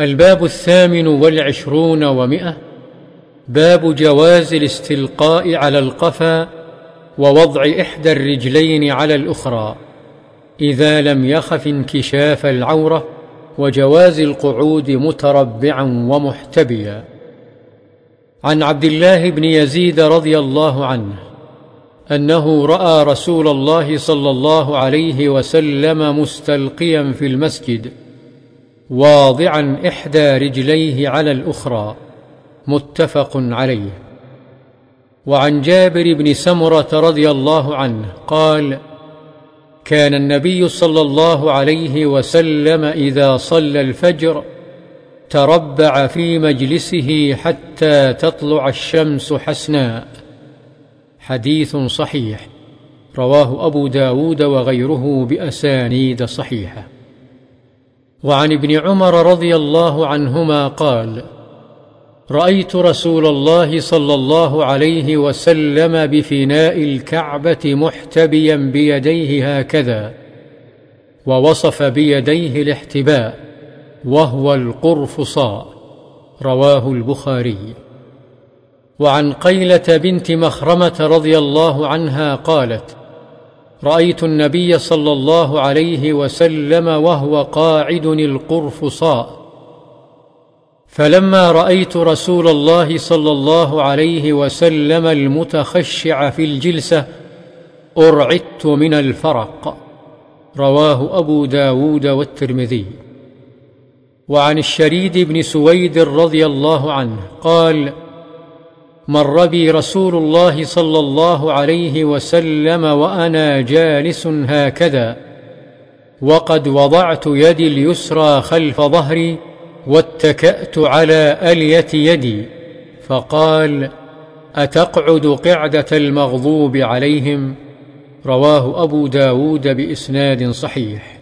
الباب الثامن والعشرون ومئة باب جواز الاستلقاء على القفا ووضع إحدى الرجلين على الأخرى إذا لم يخف انكشاف العورة وجواز القعود متربعا ومحتبيا. عن عبد الله بن يزيد رضي الله عنه أنه رأى رسول الله صلى الله عليه وسلم مستلقيا في المسجد واضعا إحدى رجليه على الأخرى متفق عليه. وعن جابر بن سمرة رضي الله عنه قال كان النبي صلى الله عليه وسلم إذا صلى الفجر تربع في مجلسه حتى تطلع الشمس حسناء حديث صحيح. رواه أبو داود وغيره بأسانيد صحيحة. وعن ابن عمر رضي الله عنهما قال رأيت رسول الله صلى الله عليه وسلم بفناء الكعبة محتبيا بيديه هكذا ووصف بيديه الاحتباء وهو القرفصاء رواه البخاري. وعن قيلة بنت مخرمة رضي الله عنها قالت رأيت النبي صلى الله عليه وسلم وهو قاعد القرفصاء. فلما رأيت رسول الله صلى الله عليه وسلم المتخشع في الجلسة أرعدت من الفرق. رواه أبو داود والترمذي. وعن الشريد بن سويد رضي الله عنه قال مر بي رسول الله صلى الله عليه وسلم وأنا جالس هكذا. وقد وضعت يدي اليسرى خلف ظهري واتكات على اليه يدي. فقال اتقعد قعده المغضوب عليهم؟ رواه أبو داود بإسناد صحيح.